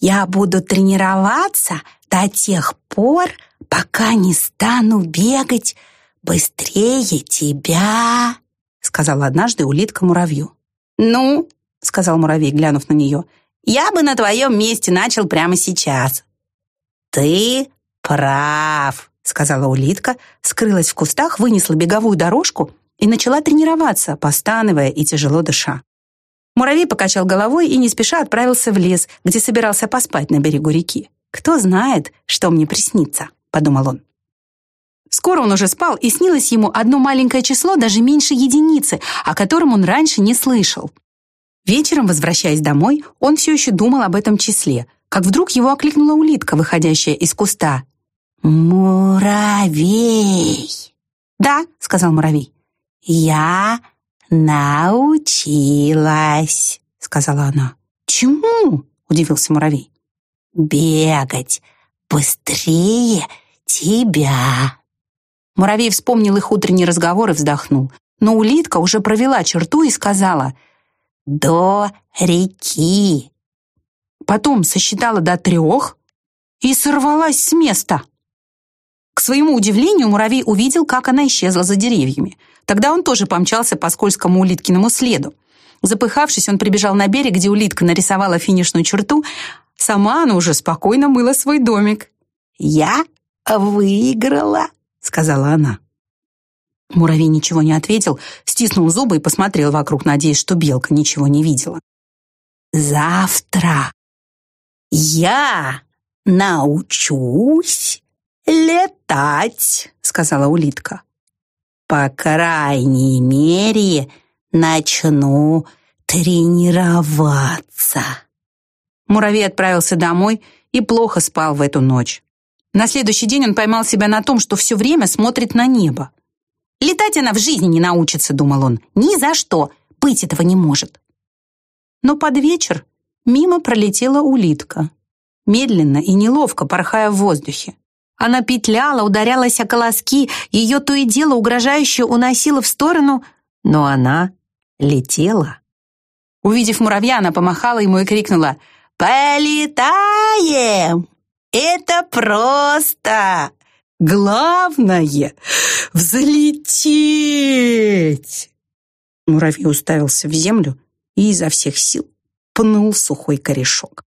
Я буду тренироваться до тех пор, пока не стану бегать быстрее тебя», сказала однажды улитка муравью. «Ну», — сказал муравей, глянув на нее, «я бы на твоем месте начал прямо сейчас». «Ты прав», — сказала улитка, скрылась в кустах, вынесла беговую дорожку и начала тренироваться, постановая и тяжело дыша. Муравей покачал головой и не спеша отправился в лес, где собирался поспать на берегу реки. «Кто знает, что мне приснится», — подумал он. Скоро он уже спал, и снилось ему одно маленькое число, даже меньше единицы, о котором он раньше не слышал. Вечером, возвращаясь домой, он все еще думал об этом числе, как вдруг его окликнула улитка, выходящая из куста. «Муравей!» «Да», — сказал муравей. «Я научилась», — сказала она. «Чему?» — удивился муравей. «Бегать быстрее тебя». Муравей вспомнил их утренний разговор и вздохнул. Но улитка уже провела черту и сказала «До реки». Потом сосчитала до трех и сорвалась с места. К своему удивлению, муравей увидел, как она исчезла за деревьями. Тогда он тоже помчался по скользкому улиткиному следу. Запыхавшись, он прибежал на берег, где улитка нарисовала финишную черту. Сама она уже спокойно мыла свой домик. «Я выиграла», — сказала она. Муравей ничего не ответил, стиснул зубы и посмотрел вокруг, надеясь, что белка ничего не видела. «Завтра я научусь летать», — сказала улитка. «По крайней мере, начну тренироваться». Муравей отправился домой и плохо спал в эту ночь. На следующий день он поймал себя на том, что все время смотрит на небо. «Летать она в жизни не научится», — думал он. «Ни за что. Быть этого не может». Но под вечер мимо пролетела улитка. Медленно и неловко порхая в воздухе. Она петляла, ударялась о колоски, ее то и дело угрожающе уносило в сторону, но она летела. Увидев муравья, она помахала ему и крикнула «Полетаем!» Это просто! Главное — взлететь!» Муравей уставился в землю и изо всех сил пнул сухой корешок.